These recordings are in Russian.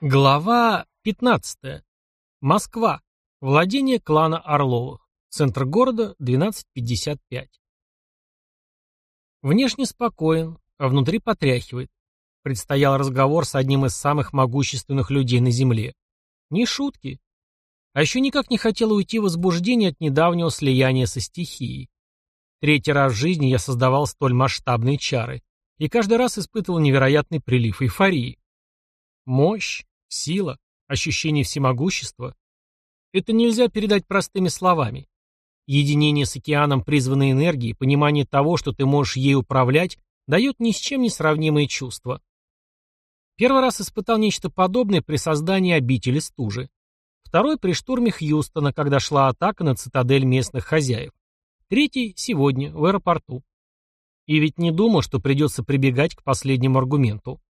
Глава 15. Москва. Владение клана Орловых. Центр города 12.55. Внешне спокоен, а внутри потряхивает. Предстоял разговор с одним из самых могущественных людей на Земле. Не шутки. А еще никак не хотел уйти в возбуждение от недавнего слияния со стихией. Третий раз в жизни я создавал столь масштабные чары, и каждый раз испытывал невероятный прилив эйфории. Мощь, Сила, ощущение всемогущества. Это нельзя передать простыми словами. Единение с океаном призванной энергии, понимание того, что ты можешь ей управлять, дает ни с чем не сравнимые чувства. Первый раз испытал нечто подобное при создании обители стужи. Второй при штурме Хьюстона, когда шла атака на цитадель местных хозяев. Третий — сегодня, в аэропорту. И ведь не думал, что придется прибегать к последнему аргументу.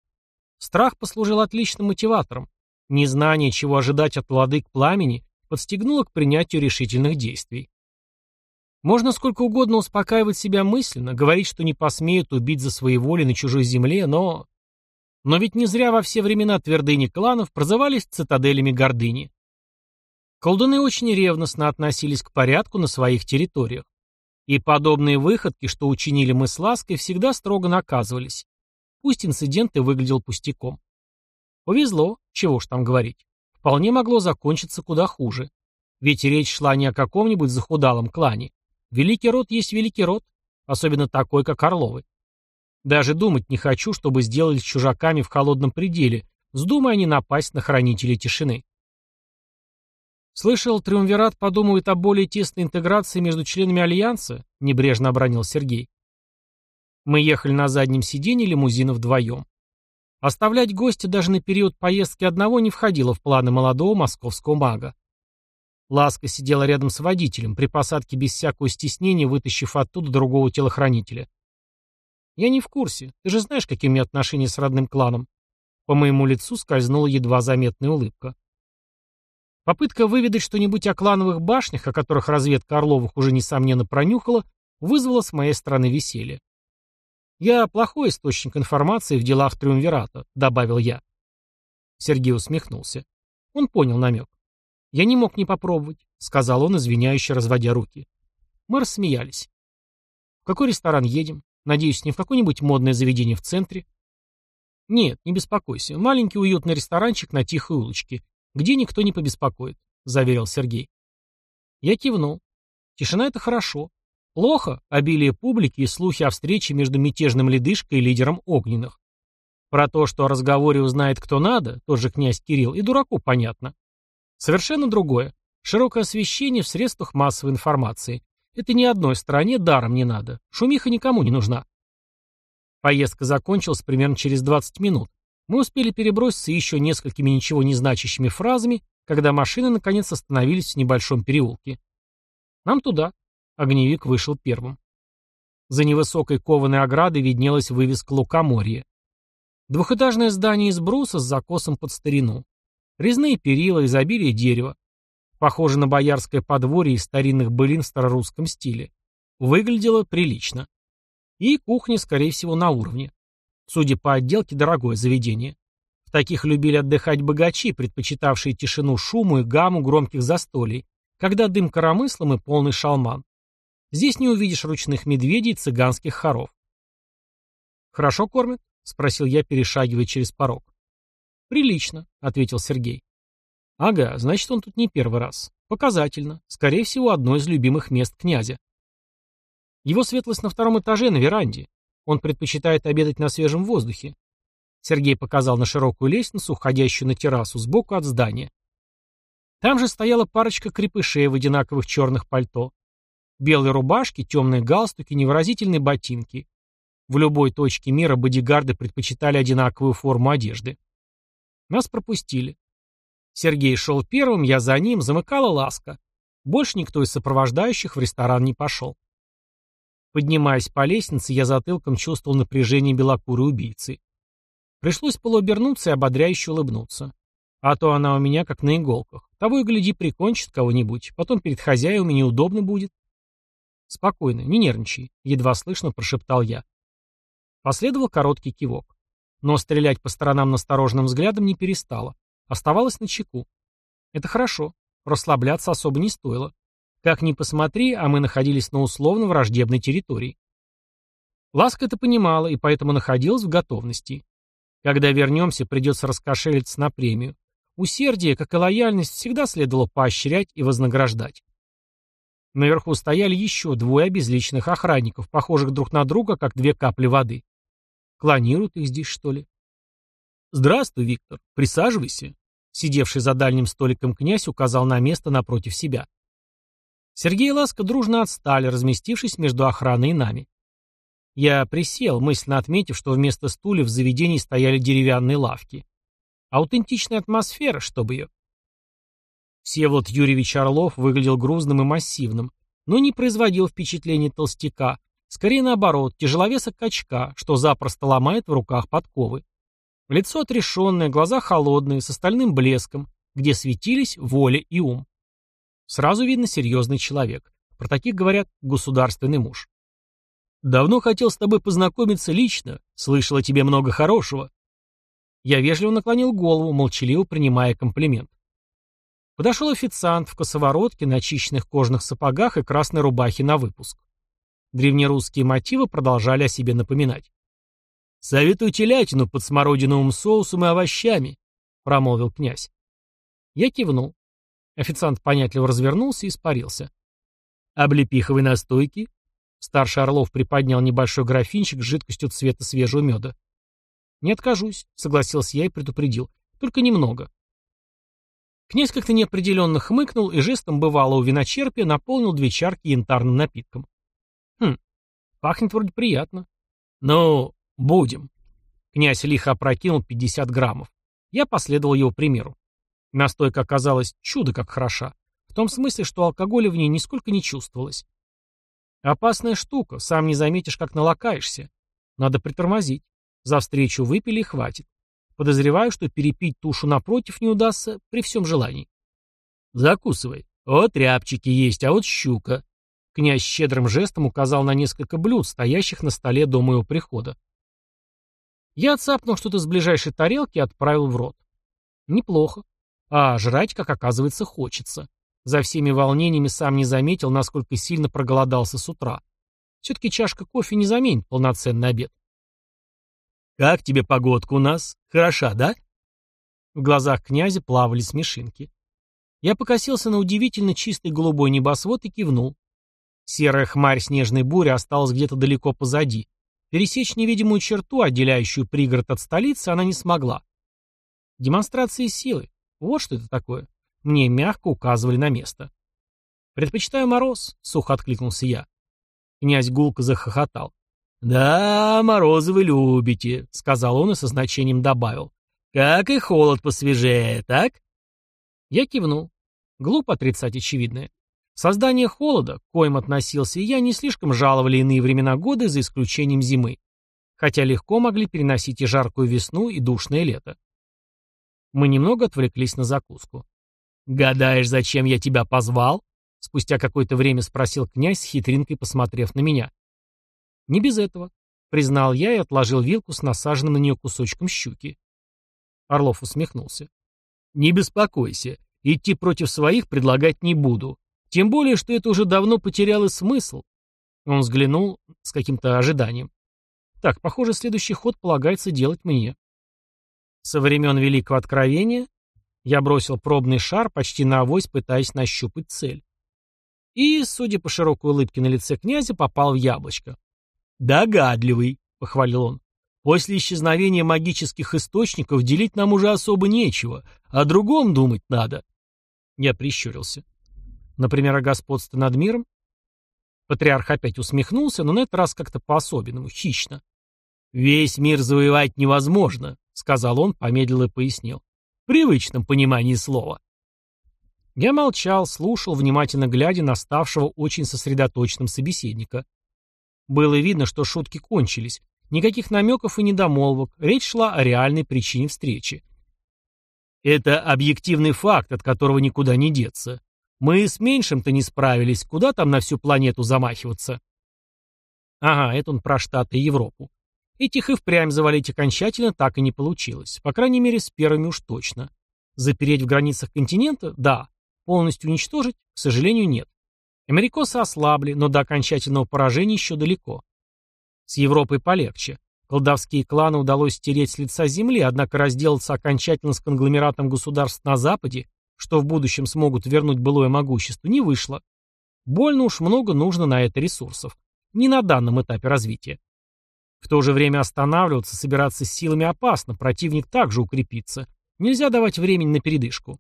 Страх послужил отличным мотиватором. Незнание, чего ожидать от владык пламени, подстегнуло к принятию решительных действий. Можно сколько угодно успокаивать себя мысленно, говорить, что не посмеют убить за своей воли на чужой земле, но... Но ведь не зря во все времена твердыни кланов прозывались цитаделями гордыни. Колдуны очень ревностно относились к порядку на своих территориях. И подобные выходки, что учинили мы с Лаской, всегда строго наказывались. Пусть инцидент и выглядел пустяком. Повезло, чего ж там говорить. Вполне могло закончиться куда хуже. Ведь речь шла не о каком-нибудь захудалом клане. Великий род есть великий род, особенно такой, как Орловы. Даже думать не хочу, чтобы сделали с чужаками в холодном пределе, вздумая они напасть на хранителей тишины. «Слышал, Триумвират подумывает о более тесной интеграции между членами Альянса?» — небрежно обронил Сергей. Мы ехали на заднем сиденье лимузина вдвоем. Оставлять гостя даже на период поездки одного не входило в планы молодого московского мага. Ласка сидела рядом с водителем, при посадке без всякого стеснения вытащив оттуда другого телохранителя. «Я не в курсе. Ты же знаешь, какие у меня отношения с родным кланом». По моему лицу скользнула едва заметная улыбка. Попытка выведать что-нибудь о клановых башнях, о которых разведка Орловых уже несомненно пронюхала, вызвала с моей стороны веселье. «Я плохой источник информации в делах Триумвирата», — добавил я. Сергей усмехнулся. Он понял намек. «Я не мог не попробовать», — сказал он, извиняюще разводя руки. Мы рассмеялись. «В какой ресторан едем? Надеюсь, не в какое-нибудь модное заведение в центре?» «Нет, не беспокойся. Маленький уютный ресторанчик на тихой улочке, где никто не побеспокоит», — заверил Сергей. Я кивнул. Тишина — это хорошо. Плохо обилие публики и слухи о встрече между мятежным ледышкой и лидером огненных. Про то, что о разговоре узнает кто надо, тот же князь Кирилл, и дураку понятно. Совершенно другое. Широкое освещение в средствах массовой информации. Это ни одной стране даром не надо. Шумиха никому не нужна. Поездка закончилась примерно через 20 минут. Мы успели переброситься еще несколькими ничего не значащими фразами, когда машины наконец остановились в небольшом переулке. Нам туда, Огневик вышел первым. За невысокой кованой оградой виднелась вывеска «Лукоморье». Двухэтажное здание из бруса с закосом под старину. Резные перила, изобилие дерева. Похоже на боярское подворье из старинных былин в старорусском стиле. Выглядело прилично. И кухня, скорее всего, на уровне. Судя по отделке, дорогое заведение. В таких любили отдыхать богачи, предпочитавшие тишину шуму и гамму громких застолий, когда дым коромыслом и полный шалман. Здесь не увидишь ручных медведей и цыганских хоров. «Хорошо кормят?» — спросил я, перешагивая через порог. «Прилично», — ответил Сергей. «Ага, значит, он тут не первый раз. Показательно. Скорее всего, одно из любимых мест князя. Его светлость на втором этаже на веранде. Он предпочитает обедать на свежем воздухе. Сергей показал на широкую лестницу, уходящую на террасу, сбоку от здания. Там же стояла парочка крепышей в одинаковых черных пальто. Белые рубашки, темные галстуки, невыразительные ботинки. В любой точке мира бодигарды предпочитали одинаковую форму одежды. Нас пропустили. Сергей шел первым, я за ним, замыкала ласка. Больше никто из сопровождающих в ресторан не пошел. Поднимаясь по лестнице, я затылком чувствовал напряжение белокурой убийцы. Пришлось полуобернуться и ободряюще улыбнуться. А то она у меня как на иголках. Того и гляди, прикончит кого-нибудь. Потом перед хозяевами неудобно будет. «Спокойно, не нервничай», — едва слышно прошептал я. Последовал короткий кивок. Но стрелять по сторонам настороженным взглядом не перестала. Оставалось на чеку. Это хорошо. Расслабляться особо не стоило. Как ни посмотри, а мы находились на условно враждебной территории. Ласка это понимала и поэтому находилась в готовности. Когда вернемся, придется раскошелиться на премию. Усердие, как и лояльность, всегда следовало поощрять и вознаграждать. Наверху стояли еще двое обезличенных охранников, похожих друг на друга, как две капли воды. Клонируют их здесь, что ли? «Здравствуй, Виктор. Присаживайся». Сидевший за дальним столиком князь указал на место напротив себя. Сергей и Ласка дружно отстали, разместившись между охраной и нами. Я присел, мысленно отметив, что вместо стульев в заведении стояли деревянные лавки. Аутентичная атмосфера, чтобы ее. Всеволод Юрьевич Орлов выглядел грузным и массивным, но не производил впечатления толстяка, скорее наоборот, тяжеловеса качка, что запросто ломает в руках подковы. Лицо отрешенное, глаза холодные, с остальным блеском, где светились воля и ум. Сразу видно серьезный человек. Про таких говорят государственный муж. Давно хотел с тобой познакомиться лично, слышал о тебе много хорошего. Я вежливо наклонил голову, молчаливо принимая комплимент. Подошел официант в косоворотке, начищенных кожаных сапогах и красной рубахе на выпуск. Древнерусские мотивы продолжали о себе напоминать. «Советую телятину под смородиновым соусом и овощами», — промолвил князь. Я кивнул. Официант понятливо развернулся и испарился. «Облепиховой настойки?» Старший Орлов приподнял небольшой графинчик с жидкостью цвета свежего меда. «Не откажусь», — согласился я и предупредил. «Только немного». Князь как-то неопределенно хмыкнул и жестом бывалого виночерпия наполнил две чарки янтарным напитком. «Хм, пахнет вроде приятно». «Ну, будем». Князь лихо опрокинул 50 граммов. Я последовал его примеру. Настойка оказалась чудо как хороша. В том смысле, что алкоголя в ней нисколько не чувствовалось. Опасная штука, сам не заметишь, как налакаешься. Надо притормозить. За встречу выпили и хватит. Подозреваю, что перепить тушу напротив не удастся при всем желании. Закусывай. Вот рябчики есть, а вот щука. Князь щедрым жестом указал на несколько блюд, стоящих на столе до моего прихода. Я отцапнул что-то с ближайшей тарелки и отправил в рот. Неплохо. А жрать, как оказывается, хочется. За всеми волнениями сам не заметил, насколько сильно проголодался с утра. Все-таки чашка кофе не заменит полноценный обед. «Как тебе погодка у нас? Хороша, да?» В глазах князя плавали смешинки. Я покосился на удивительно чистый голубой небосвод и кивнул. Серая хмарь снежной бури осталась где-то далеко позади. Пересечь невидимую черту, отделяющую пригород от столицы, она не смогла. Демонстрация силы. Вот что это такое. Мне мягко указывали на место. «Предпочитаю мороз», — сухо откликнулся я. Князь гулко захохотал. «Да, морозы вы любите», — сказал он и со значением добавил. «Как и холод посвежее, так?» Я кивнул. Глупо отрицать очевидное. Создание холода, к коим относился и я, не слишком жаловали иные времена года, за исключением зимы. Хотя легко могли переносить и жаркую весну, и душное лето. Мы немного отвлеклись на закуску. «Гадаешь, зачем я тебя позвал?» Спустя какое-то время спросил князь с хитринкой, посмотрев на меня. «Не без этого», — признал я и отложил вилку с насаженным на нее кусочком щуки. Орлов усмехнулся. «Не беспокойся, идти против своих предлагать не буду. Тем более, что это уже давно потеряло смысл». Он взглянул с каким-то ожиданием. «Так, похоже, следующий ход полагается делать мне». Со времен Великого Откровения я бросил пробный шар, почти на авось пытаясь нащупать цель. И, судя по широкой улыбке на лице князя, попал в яблочко. «Догадливый», — похвалил он. «После исчезновения магических источников делить нам уже особо нечего, о другом думать надо». Я прищурился. Например, о господстве над миром? Патриарх опять усмехнулся, но на этот раз как-то по-особенному, хищно. «Весь мир завоевать невозможно», — сказал он, помедлил и пояснил привычном понимании слова. Я молчал, слушал, внимательно глядя на ставшего очень сосредоточенным собеседника. Было видно, что шутки кончились. Никаких намеков и недомолвок. Речь шла о реальной причине встречи. Это объективный факт, от которого никуда не деться. Мы с меньшим-то не справились. Куда там на всю планету замахиваться? Ага, это он про Штаты и Европу. Этих и впрямь завалить окончательно так и не получилось. По крайней мере, с первыми уж точно. Запереть в границах континента? Да. Полностью уничтожить? К сожалению, нет. Америкосы ослабли, но до окончательного поражения еще далеко. С Европой полегче. Колдовские кланы удалось стереть с лица земли, однако разделаться окончательно с конгломератом государств на Западе, что в будущем смогут вернуть былое могущество, не вышло. Больно уж много нужно на это ресурсов. Не на данном этапе развития. В то же время останавливаться, собираться с силами опасно, противник также укрепится. Нельзя давать времени на передышку.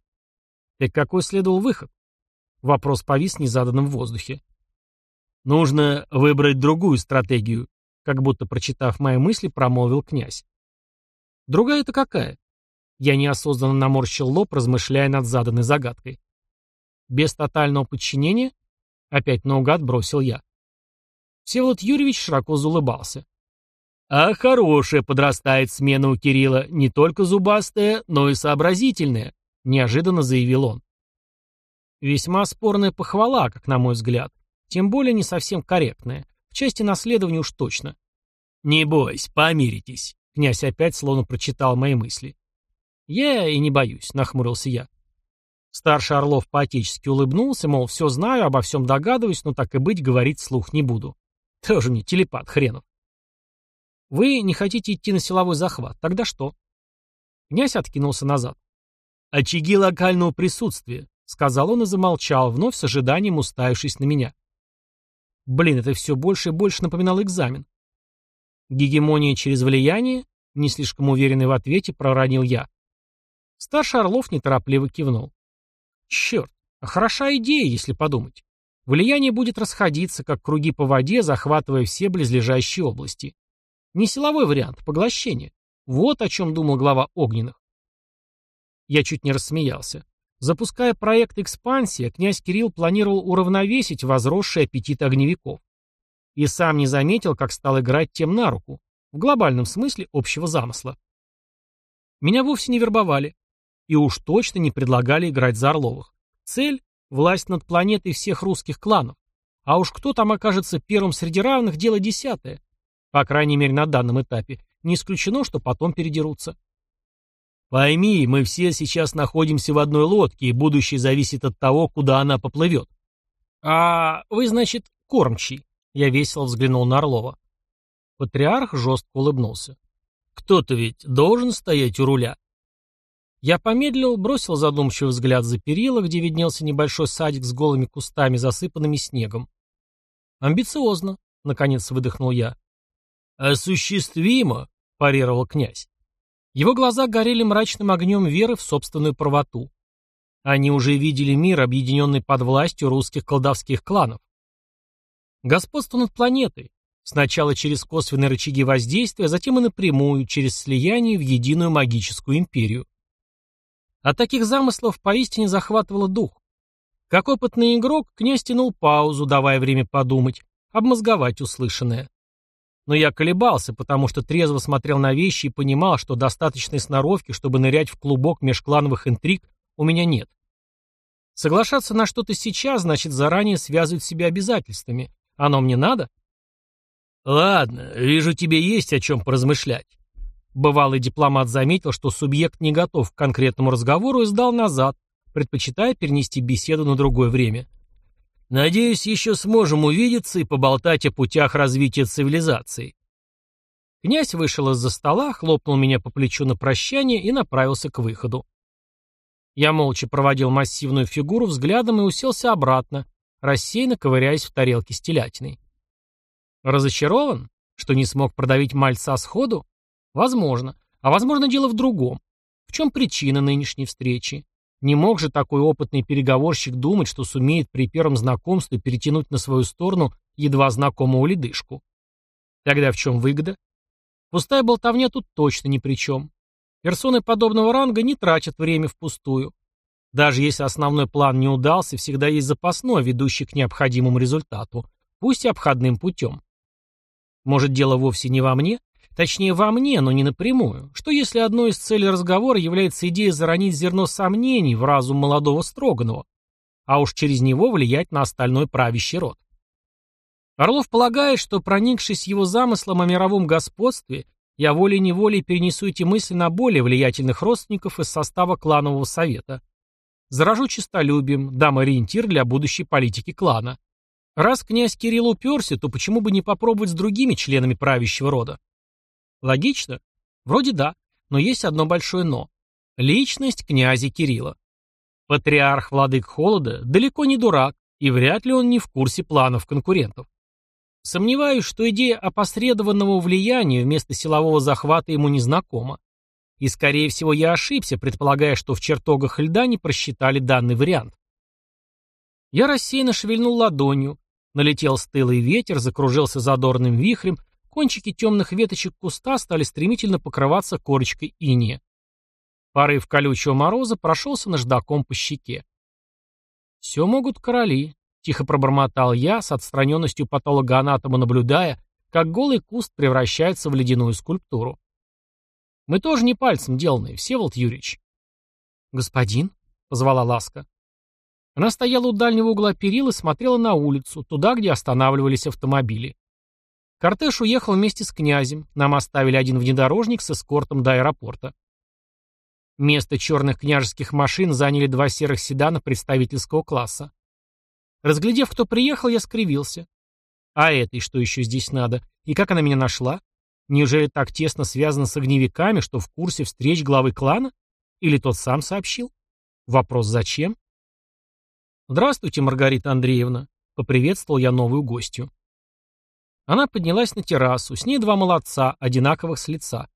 Так какой следовал выход? Вопрос повис незаданным в воздухе. Нужно выбрать другую стратегию, как будто прочитав мои мысли, промолвил князь. Другая это какая? Я неосознанно наморщил лоб, размышляя над заданной загадкой. Без тотального подчинения? Опять наугад бросил я. Всеволод Юрьевич широко заулыбался. А хорошая подрастает смена у Кирилла, не только зубастая, но и сообразительная, неожиданно заявил он. Весьма спорная похвала, как на мой взгляд, тем более не совсем корректная, в части наследования уж точно. Не бойся, помиритесь, князь опять словно прочитал мои мысли. Я и не боюсь, нахмурился я. Старший Орлов поотечески улыбнулся, мол, все знаю, обо всем догадываюсь, но так и быть, говорить слух не буду. Тоже мне телепат хренов. Вы не хотите идти на силовой захват. Тогда что? Князь откинулся назад. «Очаги локального присутствия», — сказал он и замолчал, вновь с ожиданием уставившись на меня. Блин, это все больше и больше напоминало экзамен. Гегемония через влияние? Не слишком уверенный в ответе, проронил я. Старший Орлов неторопливо кивнул. Черт, а хороша идея, если подумать. Влияние будет расходиться, как круги по воде, захватывая все близлежащие области. Не силовой вариант, поглощение. Вот о чем думал глава Огненных. Я чуть не рассмеялся. Запуская проект «Экспансия», князь Кирилл планировал уравновесить возросший аппетит огневиков. И сам не заметил, как стал играть тем на руку, в глобальном смысле общего замысла. Меня вовсе не вербовали. И уж точно не предлагали играть за Орловых. Цель – власть над планетой всех русских кланов. А уж кто там окажется первым среди равных – дело десятое. По крайней мере, на данном этапе. Не исключено, что потом передерутся. Пойми, мы все сейчас находимся в одной лодке, и будущее зависит от того, куда она поплывет. А вы, значит, кормчий? Я весело взглянул на Орлова. Патриарх жестко улыбнулся. Кто-то ведь должен стоять у руля. Я помедлил, бросил задумчивый взгляд за перила, где виднелся небольшой садик с голыми кустами, засыпанными снегом. «Амбициозно», — наконец выдохнул я. «Осуществимо», — парировал князь. Его глаза горели мрачным огнем веры в собственную правоту. Они уже видели мир, объединенный под властью русских колдовских кланов. Господство над планетой, сначала через косвенные рычаги воздействия, затем и напрямую, через слияние в единую магическую империю. От таких замыслов поистине захватывало дух. Как опытный игрок, князь тянул паузу, давая время подумать, обмозговать услышанное. Но я колебался, потому что трезво смотрел на вещи и понимал, что достаточной сноровки, чтобы нырять в клубок межклановых интриг, у меня нет. Соглашаться на что-то сейчас, значит заранее связывать себя обязательствами. Оно мне надо? Ладно, вижу, тебе есть о чем поразмышлять. Бывалый дипломат заметил, что субъект не готов к конкретному разговору и сдал назад, предпочитая перенести беседу на другое время. Надеюсь, еще сможем увидеться и поболтать о путях развития цивилизации. Князь вышел из-за стола, хлопнул меня по плечу на прощание и направился к выходу. Я молча проводил массивную фигуру взглядом и уселся обратно, рассеянно ковыряясь в тарелке с телятиной. Разочарован, что не смог продавить мальца сходу? Возможно. А возможно, дело в другом. В чем причина нынешней встречи? Не мог же такой опытный переговорщик думать, что сумеет при первом знакомстве перетянуть на свою сторону едва знакомого ледышку. Тогда в чем выгода? Пустая болтовня тут точно ни при чем. Персоны подобного ранга не тратят время впустую. Даже если основной план не удался, всегда есть запасной, ведущий к необходимому результату, пусть и обходным путем. Может, дело вовсе не во мне? Точнее, во мне, но не напрямую. Что если одной из целей разговора является идея заронить зерно сомнений в разум молодого Строганова, а уж через него влиять на остальной правящий род? Орлов полагает, что, проникшись его замыслом о мировом господстве, я волей-неволей перенесу эти мысли на более влиятельных родственников из состава кланового совета. Заражу честолюбием, дам ориентир для будущей политики клана. Раз князь Кирилл уперся, то почему бы не попробовать с другими членами правящего рода? Логично? Вроде да, но есть одно большое «но». Личность князя Кирилла. Патриарх Владык Холода далеко не дурак, и вряд ли он не в курсе планов конкурентов. Сомневаюсь, что идея опосредованного влияния вместо силового захвата ему не знакома. И, скорее всего, я ошибся, предполагая, что в чертогах льда не просчитали данный вариант. Я рассеянно шевельнул ладонью, налетел стылый ветер, закружился задорным вихрем, кончики темных веточек куста стали стремительно покрываться корочкой иния. Порыв колючего мороза прошелся наждаком по щеке. Все могут короли, Тихо пробормотал я, с отстраненностью патологоанатома наблюдая, как голый куст превращается в ледяную скульптуру. Мы тоже не пальцем деланные, Всеволод Юрьевич. «Господин?» — позвала Ласка. Она стояла у дальнего угла перил и смотрела на улицу, туда, где останавливались автомобили. Кортеж уехал вместе с князем, нам оставили один внедорожник с эскортом до аэропорта. Место черных княжеских машин заняли два серых седана представительского класса. Разглядев, кто приехал, я скривился. А этой что еще здесь надо? И как она меня нашла? Неужели так тесно связана с огневиками, что в курсе встреч главы клана? Или тот сам сообщил? Вопрос зачем? «Здравствуйте, Маргарита Андреевна», — поприветствовал я новую гостью. Она поднялась на террасу, с ней два молодца, одинаковых с лица.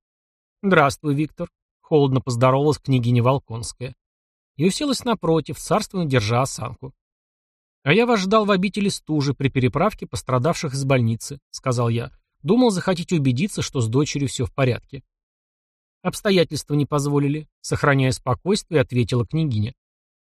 «Здравствуй, Виктор», — холодно поздоровалась княгиня Волконская. И уселась напротив, царственно держа осанку. «А я вас ждал в обители стужи при переправке пострадавших из больницы», — сказал я. «Думал, захотите убедиться, что с дочерью все в порядке». «Обстоятельства не позволили», — сохраняя спокойствие, ответила княгиня.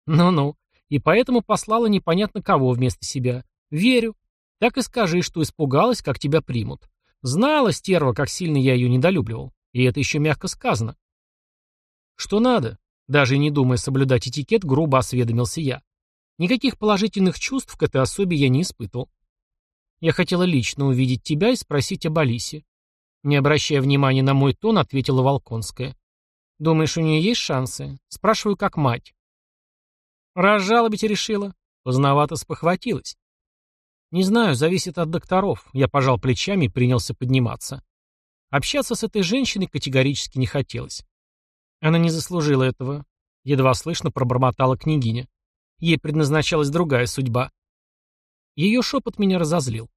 «Ну-ну, и поэтому послала непонятно кого вместо себя. Верю. Так и скажи, что испугалась, как тебя примут. Знала стерва, как сильно я ее недолюбливал. И это еще мягко сказано». «Что надо?» Даже не думая соблюдать этикет, грубо осведомился я. Никаких положительных чувств к этой особе я не испытывал. Я хотела лично увидеть тебя и спросить об Алисе. Не обращая внимания на мой тон, ответила Волконская. Думаешь, у нее есть шансы? Спрашиваю, как мать. Разжалобить решила. Поздновато спохватилась. Не знаю, зависит от докторов. Я пожал плечами и принялся подниматься. Общаться с этой женщиной категорически не хотелось. Она не заслужила этого. Едва слышно пробормотала княгиня. Ей предназначалась другая судьба. Ее шепот меня разозлил.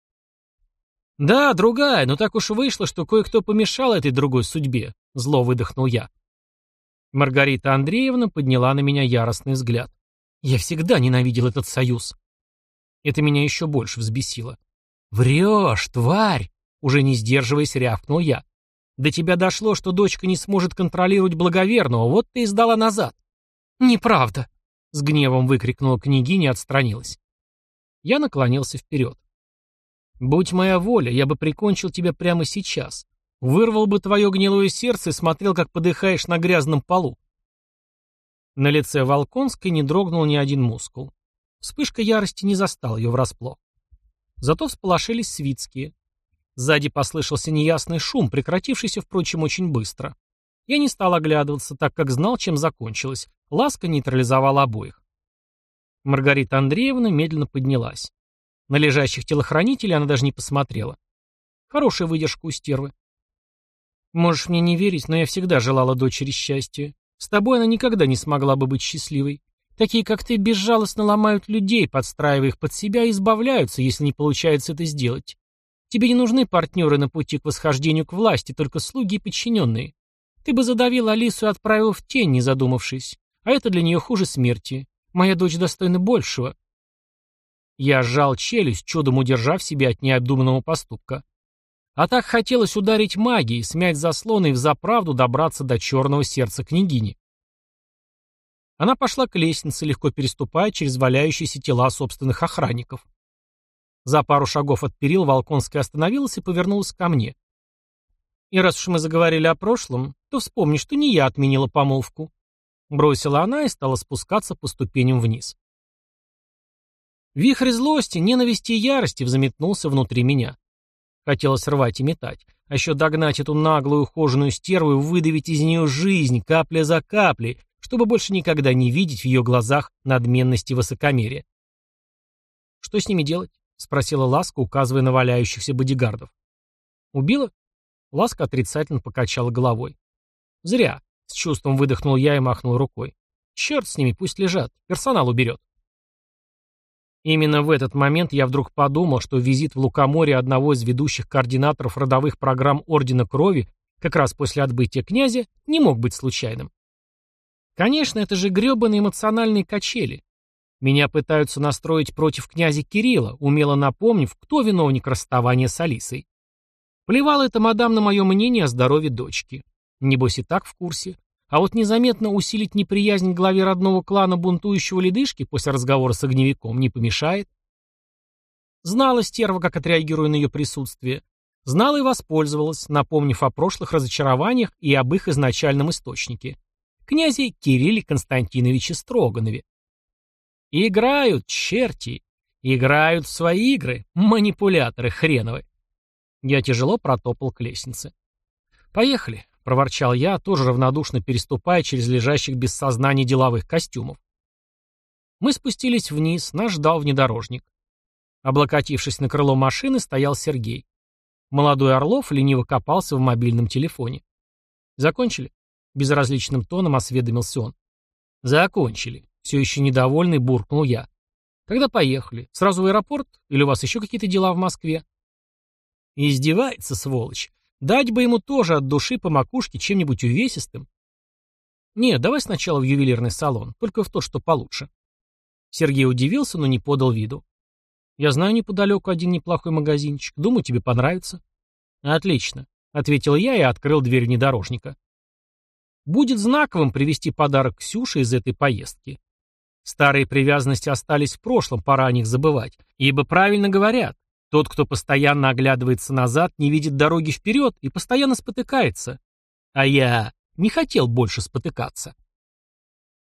«Да, другая, но так уж вышло, что кое-кто помешал этой другой судьбе», — зло выдохнул я. Маргарита Андреевна подняла на меня яростный взгляд. «Я всегда ненавидел этот союз». Это меня еще больше взбесило. «Врешь, тварь!» — уже не сдерживаясь, рявкнул я. «До тебя дошло, что дочка не сможет контролировать благоверного, вот ты и сдала назад». «Неправда», с гневом выкрикнула княгиня и отстранилась. Я наклонился вперед. «Будь моя воля, я бы прикончил тебя прямо сейчас. Вырвал бы твое гнилое сердце и смотрел, как подыхаешь на грязном полу». На лице Волконской не дрогнул ни один мускул. Вспышка ярости не застала ее врасплох. Зато всполошились свитские. Сзади послышался неясный шум, прекратившийся, впрочем, очень быстро. Я не стал оглядываться, так как знал, чем закончилось. Ласка нейтрализовала обоих. Маргарита Андреевна медленно поднялась. На лежащих телохранителей она даже не посмотрела. Хорошая выдержка у стервы. Можешь мне не верить, но я всегда желала дочери счастья. С тобой она никогда не смогла бы быть счастливой. Такие, как ты, безжалостно ломают людей, подстраивая их под себя и избавляются, если не получается это сделать. Тебе не нужны партнеры на пути к восхождению к власти, только слуги и подчиненные. Ты бы задавил Алису и отправил в тень, не задумавшись. А это для нее хуже смерти. Моя дочь достойна большего. Я сжал челюсть, чудом удержав себя от необдуманного поступка. А так хотелось ударить магией, смять заслоны и взаправду добраться до черного сердца княгини. Она пошла к лестнице, легко переступая через валяющиеся тела собственных охранников. За пару шагов от перил Волконская остановилась и повернулась ко мне. И раз уж мы заговорили о прошлом, то вспомни, что не я отменила помолвку. Бросила она и стала спускаться по ступеням вниз. Вихрь злости, ненависти и ярости взметнулся внутри меня. Хотелось рвать и метать. А еще догнать эту наглую ухоженную стерву и выдавить из нее жизнь, капля за каплей, чтобы больше никогда не видеть в ее глазах надменности и высокомерия. «Что с ними делать?» — спросила Ласка, указывая на валяющихся бодигардов. «Убила?» Ласка отрицательно покачала головой. «Зря», — с чувством выдохнул я и махнул рукой. «Черт с ними, пусть лежат. Персонал уберет». Именно в этот момент я вдруг подумал, что визит в Лукоморье одного из ведущих координаторов родовых программ Ордена Крови как раз после отбытия князя не мог быть случайным. Конечно, это же гребаные эмоциональные качели. Меня пытаются настроить против князя Кирилла, умело напомнив, кто виновник расставания с Алисой. Плевала эта мадам на мое мнение о здоровье дочки. Небось и так в курсе. А вот незаметно усилить неприязнь к главе родного клана бунтующего ледышки после разговора с огневиком не помешает. Знала стерва, как отреагирую на ее присутствие. Знала и воспользовалась, напомнив о прошлых разочарованиях и об их изначальном источнике. Князе Кирилле Константиновиче Строганове. Играют, черти. Играют в свои игры, манипуляторы хреновы. Я тяжело протопал к лестнице. «Поехали», — проворчал я, тоже равнодушно переступая через лежащих без сознания деловых костюмов. Мы спустились вниз, нас ждал внедорожник. Облокотившись на крыло машины, стоял Сергей. Молодой Орлов лениво копался в мобильном телефоне. «Закончили?» — безразличным тоном осведомился он. «Закончили». Все еще недовольный буркнул я. «Тогда поехали. Сразу в аэропорт? Или у вас еще какие-то дела в Москве?» Издевается, сволочь. Дать бы ему тоже от души по макушке чем-нибудь увесистым. Не, давай сначала в ювелирный салон, только в то, что получше. Сергей удивился, но не подал виду. Я знаю неподалеку один неплохой магазинчик. Думаю, тебе понравится. Отлично, ответил я и открыл дверь внедорожника. Будет знаковым привезти подарок Ксюше из этой поездки. Старые привязанности остались в прошлом, пора о них забывать. Ибо правильно говорят, тот, кто постоянно оглядывается назад, не видит дороги вперед и постоянно спотыкается. А я не хотел больше спотыкаться.